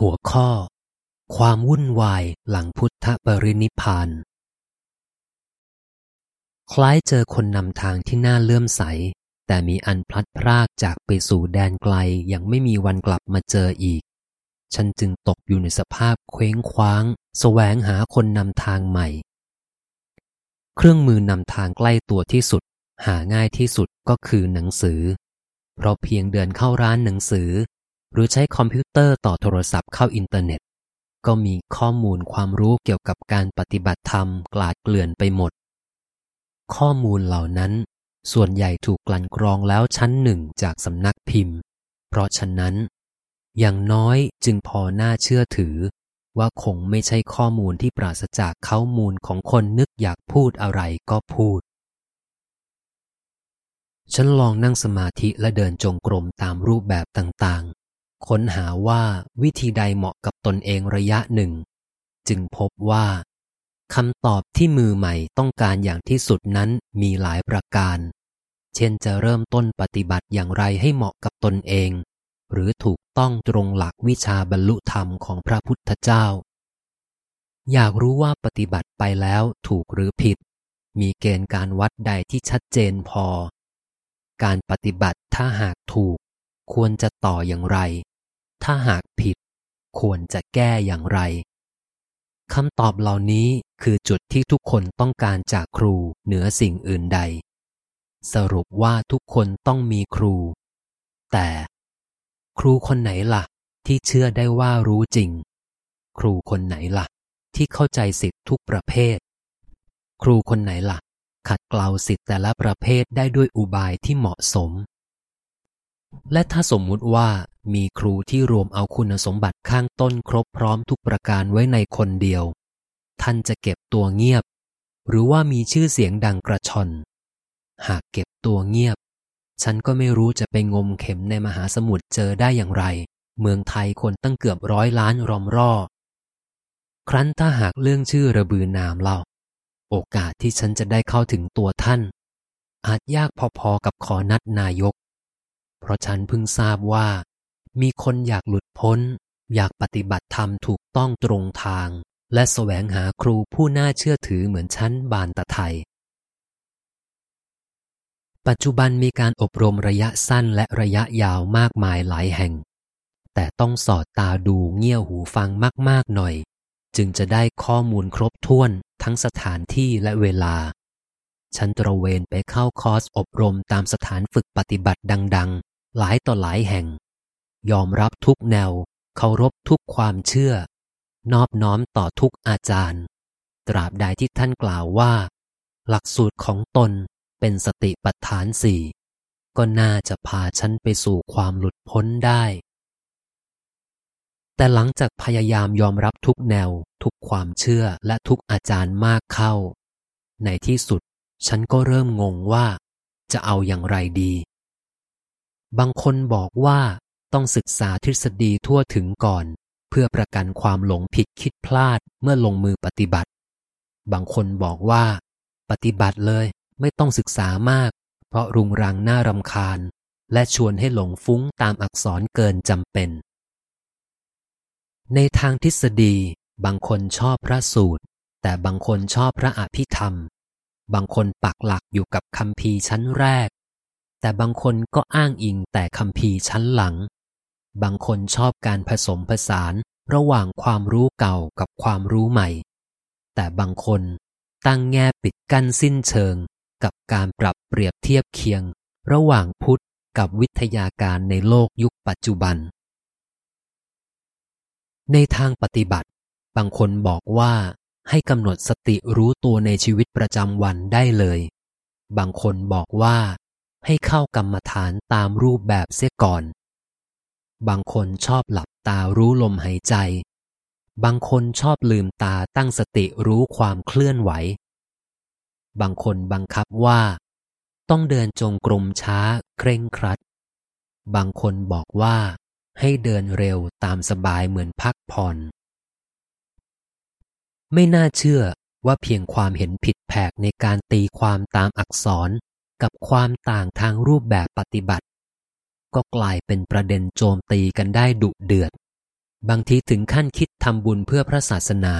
หัวข้อ ความวุ่นวายหลังพุทธปรินิพาน คล้ายเจอคนนำทางที่น่าเลื่อมใส แต่มีอันพลัดพรากจากไปสู่แดนไกลยังไม่มีวันกลับมาเจออีก ฉันจึงตกอยู่ในสภาพเคว้งคว้างแสวงหาคนนำทางใหม่ เครื่องมือนำทางใกล้ตัวที่สุด หาง่ายที่สุดก็คือหนังสือ เพราะเพียงเดินเข้าร้านหนังสือ หรือใช้คอมพิวเตอร์ต่อโทรศัพท์เข้าอินเทอร์เน็ต ก็มีข้อมูลความรู้เกี่ยวกับการปฏิบัติธรรมกลาดเกลื่อนไปหมด ข้อมูลเหล่านั้น ส่วนใหญ่ถูกกลั่นกรองแล้วชั้นหนึ่งจากสำนักพิมพ์ เพราะฉะนั้น อย่างน้อยจึงพอน่าเชื่อถือ ว่าคงไม่ใช่ข้อมูลที่ปราศจากข้อมูลของคนนึกอยากพูดอะไรก็พูดฉันลองนั่งสมาธิและเดินจงกรมตามรูปแบบต่าง ค้นหาว่าวิธีใดเหมาะกับตนเองระยะหนึ่ง จึงพบว่าคำตอบที่มือใหม่ต้องการอย่างที่สุดนั้นมีหลายประการ เช่นจะเริ่มต้นปฏิบัติอย่างไรให้เหมาะกับตนเอง หรือถูกต้องตรงหลักวิชาบรรลุธรรมของพระพุทธเจ้า อยากรู้ว่าปฏิบัติไปแล้วถูกหรือผิด มีเกณฑ์การวัดใดที่ชัดเจนพอ การปฏิบัติถ้าหากถูก ควรจะต่ออย่างไร ถ้าหากผิด ควรจะแก้อย่างไรคำตอบเหล่านี้คือจุดที่ทุกคนต้องการจากครูเหนือสิ่งอื่นใด สรุปว่าทุกคนต้องมีครู แต่ ครูคนไหนละ่ะ ที่เชื่อได้ว่ารู้จริง ครูคนไหนละ่ะ ที่เข้าใจสิทธิทุกประเภท ครูคนไหนละ่ะ ขัดเกลาสิทธิแต่ละประเภทได้ด้วยอุบายที่เหมาะสม และถ้าสมมุติว่ามีครูที่รวมเอาคุณสมบัติข้างต้นครบพร้อมทุกประการไว้ในคนเดียว ท่านจะเก็บตัวเงียบ หรือว่ามีชื่อเสียงดังกระชอน หากเก็บตัวเงียบ ฉันก็ไม่รู้จะไปงมเข็มในมหาสมุทรเจอได้อย่างไร เมืองไทยคนตั้งเกือบร้อยล้านรอมรอครั้นถ้าหากเรื่องชื่อระบือนามเล่า โอกาสที่ฉันจะได้เข้าถึงตัวท่าน อาจยากพอๆกับขอนัดนายก เพราะฉันเพิ่งทราบว่า มีคนอยากหลุดพ้น อยากปฏิบัติธรรมถูกต้องตรงทาง และแสวงหาครูผู้น่าเชื่อถือเหมือนชั้นบานตะไทย ปัจจุบันมีการอบรมระยะสั้นและระยะยาวมากมายหลายแห่ง แต่ต้องสอดตาดูเงี่ยหูฟังมาก ๆ หน่อย จึงจะได้ข้อมูลครบถ้วนทั้งสถานที่และเวลาฉันตระเวนไปเข้าคอร์สอบรมตามสถานฝึกปฏิบัติดัง หลายต่อหลายแห่ง ยอมรับทุกแนว เคารพทุกความเชื่อ นอบน้อมต่อทุกอาจารย์ ตราบใดที่ท่านกล่าวว่า หลักสูตรของตนเป็นสติปัฏฐานสี่ก็น่าจะพาฉันไปสู่ความหลุดพ้นได้ แต่หลังจากพยายามยอมรับทุกแนว ทุกความเชื่อและทุกอาจารย์มากเข้า ในที่สุด ฉันก็เริ่มงงว่าจะเอาอย่างไรดี บางคนบอกว่าต้องศึกษาทฤษฎีทั่วถึงก่อน เพื่อประกันความหลงผิดคิดพลาดเมื่อลงมือปฏิบัติ บางคนบอกว่า ปฏิบัติเลยไม่ต้องศึกษามาก เพราะรุงรังน่ารำคาญ และชวนให้หลงฟุ้งตามอักษรเกินจำเป็น ในทางทฤษฎี บางคนชอบพระสูตร แต่บางคนชอบพระอภิธรรม บางคนปักหลักอยู่กับคำพีชั้นแรก แต่บางคนก็อ้างอิงแต่คำพีชั้นหลัง บางคนชอบการผสมผสานระหว่างความรู้เก่ากับความรู้ใหม่ แต่บางคนตั้งแง่ปิดกั้นสิ้นเชิง กับการปรับเปรียบเทียบเคียง ระหว่างพุทธกับวิทยาการในโลกยุคปัจจุบัน ในทางปฏิบัติ บางคนบอกว่าให้กำหนดสติรู้ตัวในชีวิตประจำวันได้เลย บางคนบอกว่า ให้เข้ากรรมฐานตามรูปแบบเสียก่อน บางคนชอบหลับตารู้ลมหายใจ บางคนชอบลืมตาตั้งสติรู้ความเคลื่อนไหว บางคนบังคับว่า ต้องเดินจงกรมช้าเคร่งครัด บางคนบอกว่าให้เดินเร็วตามสบายเหมือนพักผ่อน ไม่น่าเชื่อว่าเพียงความเห็นผิดแผกในการตีความตามอักษร กับความต่างทางรูปแบบปฏิบัติ ก็กลายเป็นประเด็นโจมตีกันได้ดุเดือด บางทีถึงขั้นคิดทำบุญเพื่อพระศาสนา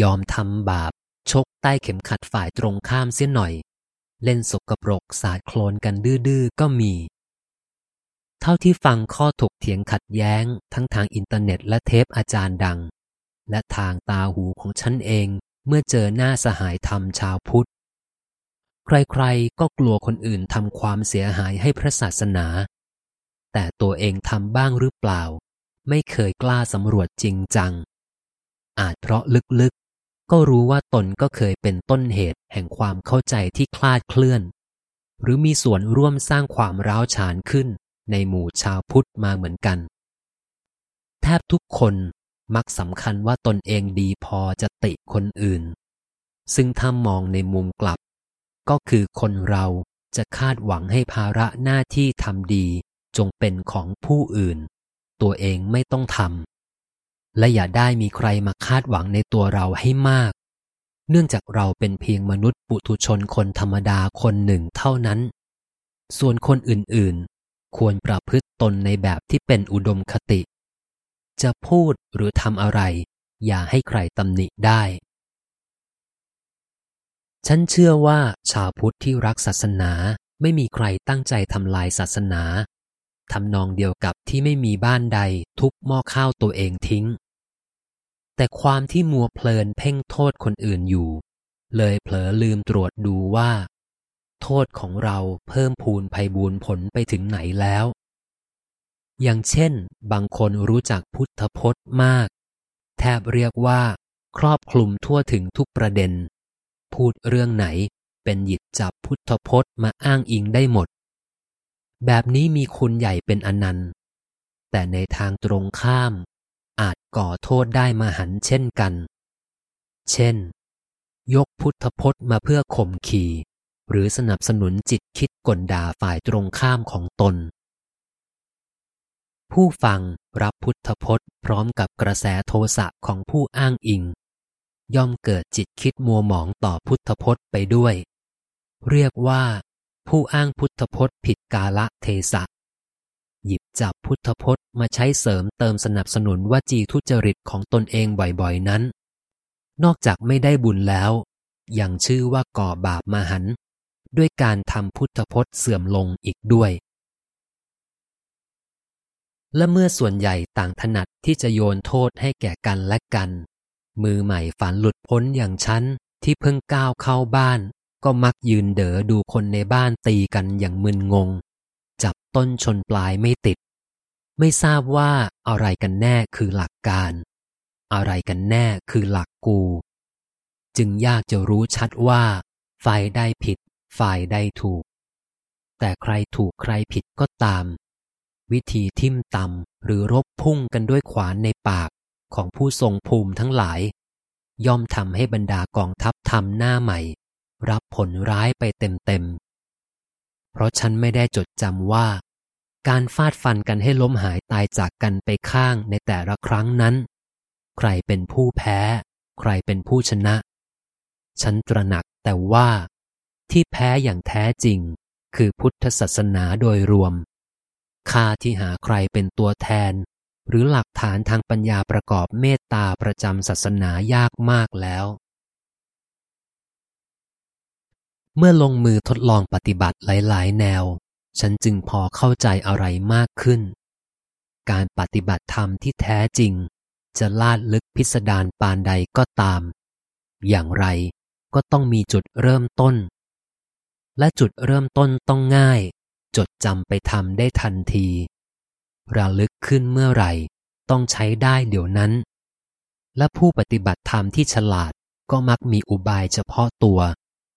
ยอมทำบาป ชกใต้เข็มขัดฝ่ายตรงข้ามเสียหน่อย เล่นสกปรกสาดโคลนกันดื้อๆก็มี เท่าที่ฟังข้อถกเถียงขัดแย้ง ทั้งทางอินเทอร์เน็ตและเทปอาจารย์ดัง และทางตาหูของฉันเองเมื่อเจอหน้าสหายธรรมชาวพุทธ ใครๆ ก็กลัวคนอื่นทำความเสียหายให้พระศาสนา แต่ตัวเองทำบ้างหรือเปล่า ไม่เคยกล้าสำรวจจริงจัง อาจเพราะลึกๆ ก็รู้ว่าตนก็เคยเป็นต้นเหตุแห่งความเข้าใจที่คลาดเคลื่อน หรือมีส่วนร่วมสร้างความร้าวฉานขึ้นในหมู่ชาวพุทธมาเหมือนกัน แทบทุกคนมักสำคัญว่าตนเองดีพอจะติคนอื่น ซึ่งถ้ามองในมุมกลับ ก็คือคนเราจะคาดหวังให้ภาระหน้าที่ทำดี จงเป็นของผู้อื่น ตัวเองไม่ต้องทำและอย่าได้มีใครมาคาดหวังในตัวเราให้มาก เนื่องจากเราเป็นเพียงมนุษย์ปุถุชนคนธรรมดาคนหนึ่งเท่านั้น ส่วนคนอื่นๆ ควรประพฤติตนในแบบที่เป็นอุดมคติ จะพูดหรือทำอะไร อย่าให้ใครตำหนิได้ ฉันเชื่อว่าชาวพุทธที่รักศาสนาไม่มีใครตั้งใจทำลายศาสนาทำนองเดียวกับที่ไม่มีบ้านใดทุบหม้อข้าวตัวเองทิ้ง แต่ความที่มัวเพลินเพ่งโทษคนอื่นอยู่ เลยเผลอลืมตรวจดูว่า โทษของเราเพิ่มพูนภัยบูนผลไปถึงไหนแล้ว อย่างเช่น บางคนรู้จักพุทธพจน์มาก แทบเรียกว่า ครอบคลุมทั่วถึงทุกประเด็น พูดเรื่องไหน เป็นหยิบจับพุทธพจน์มาอ้างอิงได้หมด แบบนี้มีคุณใหญ่เป็นอนันต์ แต่ในทางตรงข้าม อาจก่อโทษได้มาหันเช่นกัน เช่น ยกพุทธพจน์มาเพื่อข่มขี่หรือสนับสนุนจิตคิดกลด่าฝ่ายตรงข้ามของตน ผู้ฟังรับพุทธพจน์พร้อมกับกระแสโทสะของผู้อ้างอิง ย่อมเกิดจิตคิดมัวหมองต่อพุทธพจน์ไปด้วย เรียกว่า ผู้อ้างพุทธพจน์ผิดกาละเทศะ หยิบจับพุทธพจน์มาใช้เสริมเติมสนับสนุนวจีทุจริตของตนเองบ่อยๆนั้น นอกจากไม่ได้บุญแล้ว ยังชื่อว่าก่อบาปมาหัน ด้วยการทำพุทธพจน์เสื่อมลงอีกด้วยและเมื่อส่วนใหญ่ต่างถนัดที่จะโยนโทษให้แก่กันและกัน มือใหม่ฝันหลุดพ้นอย่างฉันที่เพิ่งก้าวเข้าบ้าน ก็มักยืนเด๋อดูคนในบ้านตีกันอย่างมึนงง จับต้นชนปลายไม่ติด ไม่ทราบว่าอะไรกันแน่คือหลักการ อะไรกันแน่คือหลักกู จึงยากจะรู้ชัดว่า ฝ่ายใดผิด ฝ่ายใดถูก แต่ใครถูกใครผิดก็ตาม วิธีทิ่มตำหรือรบพุ่งกันด้วยขวานในปาก ของผู้ทรงภูมิทั้งหลาย ย่อมทำให้บรรดากองทัพทำหน้าใหม่ รับผลร้ายไปเต็มๆ เพราะฉันไม่ได้จดจำว่า การฟาดฟันกันให้ล้มหายตายจากกันไปข้างในแต่ละครั้งนั้น ใครเป็นผู้แพ้ ใครเป็นผู้ชนะ ฉันตระหนักแต่ว่า ที่แพ้อย่างแท้จริง คือพุทธศาสนาโดยรวมค่าที่หาใครเป็นตัวแทน หรือหลักฐานทางปัญญาประกอบเมตตาประจำศาสนายากมากแล้ว เมื่อลงมือทดลองปฏิบัติหลาย ๆ แนว ฉันจึงพอเข้าใจอะไรมากขึ้น การปฏิบัติธรรมที่แท้จริง จะลาดลึกพิสดารปานใดก็ตาม อย่างไรก็ต้องมีจุดเริ่มต้น และจุดเริ่มต้นต้องง่าย จดจำไปทำได้ทันที ระลึกขึ้นเมื่อไหร่ ต้องใช้ได้เดี๋ยวนั้น และผู้ปฏิบัติธรรมที่ฉลาดก็มักมีอุบายเฉพาะตัว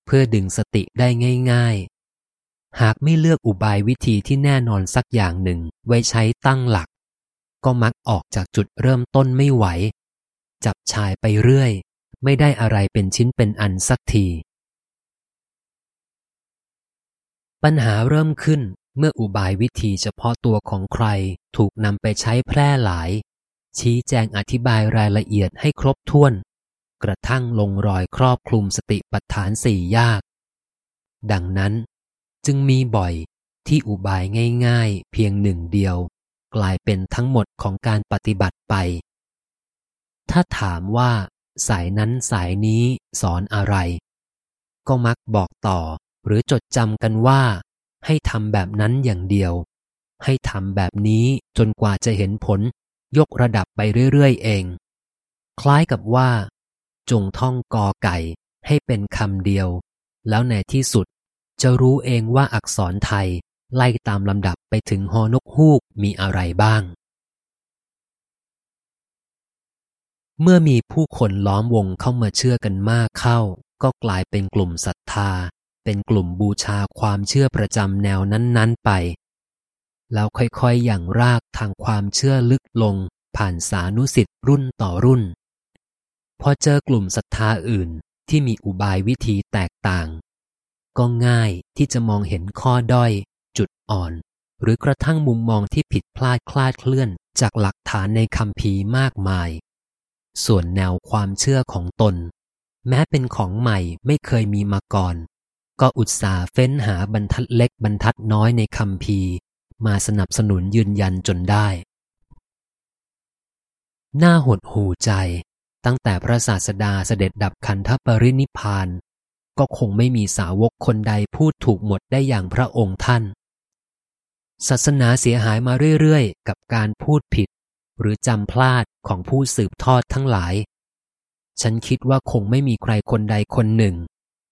เพื่อดึงสติได้ง่าย ๆ หากไม่เลือกอุบายวิธีที่แน่นอนสักอย่างหนึ่งไว้ใช้ตั้งหลัก ก็มักออกจากจุดเริ่มต้นไม่ไหว จับชายไปเรื่อย ไม่ได้อะไรเป็นชิ้นเป็นอันสักทีปัญหาเริ่มขึ้น เมื่ออุบายวิธีเฉพาะตัวของใครถูกนำไปใช้แพร่หลาย ชี้แจงอธิบายรายละเอียดให้ครบถ้วน กระทั่งลงรอยครอบคลุมสติปัฏฐานสี่ยาก ดังนั้น จึงมีบ่อยที่อุบายง่ายๆ เพียงหนึ่งเดียว กลายเป็นทั้งหมดของการปฏิบัติไป ถ้าถามว่า สายนั้นสายนี้สอนอะไร ก็มักบอกต่อหรือจดจำกันว่า ให้ทำแบบนั้นอย่างเดียว ให้ทำแบบนี้จนกว่าจะเห็นผล ยกระดับไปเรื่อยๆเอง คล้ายกับว่า จงท่องกอไก่ให้เป็นคำเดียว แล้วในที่สุด จะรู้เองว่าอักษรไทยไล่ตามลำดับไปถึงฮอนกฮูกมีอะไรบ้าง เมื่อมีผู้คนล้อมวงเข้ามาเชื่อกันมากเข้า ก็กลายเป็นกลุ่มศรัทธา เป็นกลุ่มบูชาความเชื่อประจำแนวนั้นๆไป แล้วค่อยๆอย่างรากทางความเชื่อลึกลงผ่านสานุสิทธิ์รุ่นต่อรุ่น พอเจอกลุ่มศรัทธาอื่นที่มีอุบายวิธีแตกต่าง ก็ง่ายที่จะมองเห็นข้อด้อย จุดอ่อน หรือกระทั่งมุมมองที่ผิดพลาดคลาดเคลื่อนจากหลักฐานในคำพีมากมาย ส่วนแนวความเชื่อของตน แม้เป็นของใหม่ไม่เคยมีมาก่อน ก็อุตส่าห์เฟ้นหาบรรทัดเล็กบรรทัดน้อยในคำพีมาสนับสนุนยืนยันจนได้หน้าหดหูใจตั้งแต่พระศาสดาเสด็จดับขันธปรินิพาน ก็คงไม่มีสาวกคนใดพูดถูกหมดได้อย่างพระองค์ท่าน ศาสนาเสียหายมาเรื่อยๆ กับการพูดผิด หรือจำพลาดของผู้สืบทอดทั้งหลาย ฉันคิดว่าคงไม่มีใครคนใดคนหนึ่ง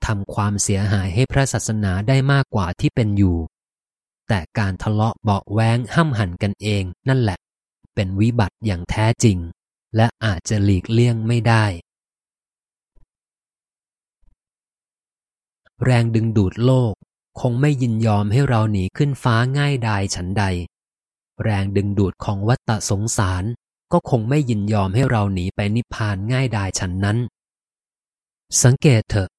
ทำความเสียหายให้พระศาสนาได้มากกว่าที่เป็นอยู่ แต่การทะเลาะเบาแวงห้ำหันกันเองนั่นแหละ เป็นวิบัติอย่างแท้จริง และอาจจะหลีกเลี่ยงไม่ได้ แรงดึงดูดโลกคงไม่ยินยอมให้เราหนีขึ้นฟ้าง่ายดายฉันใด แรงดึงดูดของวัฏสงสาร ก็คงไม่ยินยอมให้เราหนีไปนิพพานง่ายดายฉันนั้น สังเกตเถอะ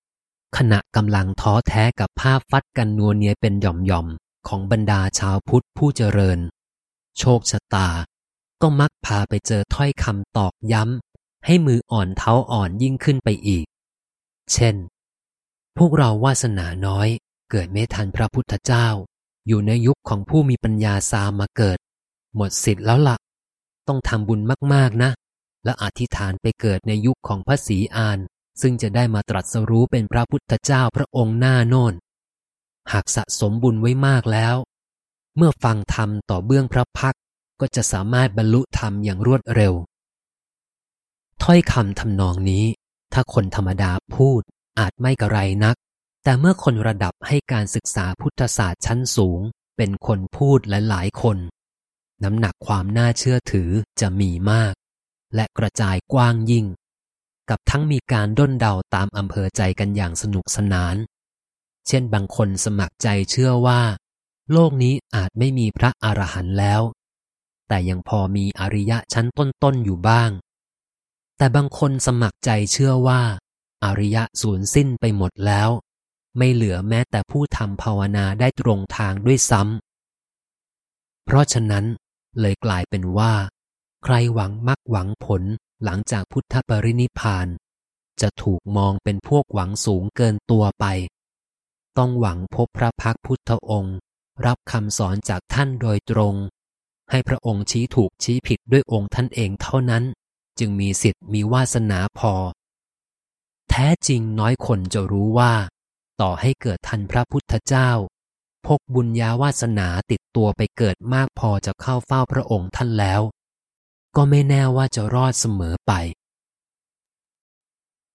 ขณะกำลังท้อแท้กับภาพฟัดกันนัวเนียเป็นหย่อมๆ ของบรรดาชาวพุทธผู้เจริญ โชคชะตา ก็มักพาไปเจอถ้อยคำตอกย้ำ ให้มืออ่อนเท้าอ่อนยิ่งขึ้นไปอีก เช่น พวกเราวาสนาน้อย เกิดไม่ทันพระพุทธเจ้า อยู่ในยุคของผู้มีปัญญาสามมาเกิด หมดสิทธิ์แล้วละ่ะ ต้องทำบุญมากๆนะ และอธิษฐานไปเกิดในยุคของพระศรีอาน ซึ่งจะได้มาตรัสรู้เป็นพระพุทธเจ้าพระองค์หน้าโน่น หากสะสมบุญไว้มากแล้ว เมื่อฟังธรรมต่อเบื้องพระพักก็จะสามารถบรรลุธรรมอย่างรวดเร็ว ถ้อยคำทำนองนี้ ถ้าคนธรรมดาพูดอาจไม่กระไรนัก แต่เมื่อคนระดับให้การศึกษาพุทธศาสตร์ชั้นสูง เป็นคนพูดและหลายคน น้ำหนักความน่าเชื่อถือจะมีมาก และกระจายกว้างยิ่ง กับทั้งมีการด้นเดาตามอำเภอใจกันอย่างสนุกสนาน เช่นบางคนสมัครใจเชื่อว่า โลกนี้อาจไม่มีพระอรหันต์แล้ว แต่ยังพอมีอริยะชั้นต้นๆอยู่บ้าง แต่บางคนสมัครใจเชื่อว่า อริยะสูญสิ้นไปหมดแล้ว ไม่เหลือแม้แต่ผู้ทำภาวนาได้ตรงทางด้วยซ้ำเพราะฉะนั้นเลยกลายเป็นว่า ใครหวังมักหวังผล หลังจากพุทธปรินิพาน จะถูกมองเป็นพวกหวังสูงเกินตัวไป ต้องหวังพบพระพักพุทธองค์ รับคำสอนจากท่านโดยตรง ให้พระองค์ชี้ถูกชี้ผิดด้วยองค์ท่านเองเท่านั้น จึงมีสิทธิ์มีวาสนาพอ แท้จริงน้อยคนจะรู้ว่า ต่อให้เกิดทันพระพุทธเจ้า พกบุญญาวาสนาติดตัวไปเกิดมากพอจะเข้าเฝ้าพระองค์ท่านแล้ว ก็ไม่แน่ว่าจะรอดเสมอไป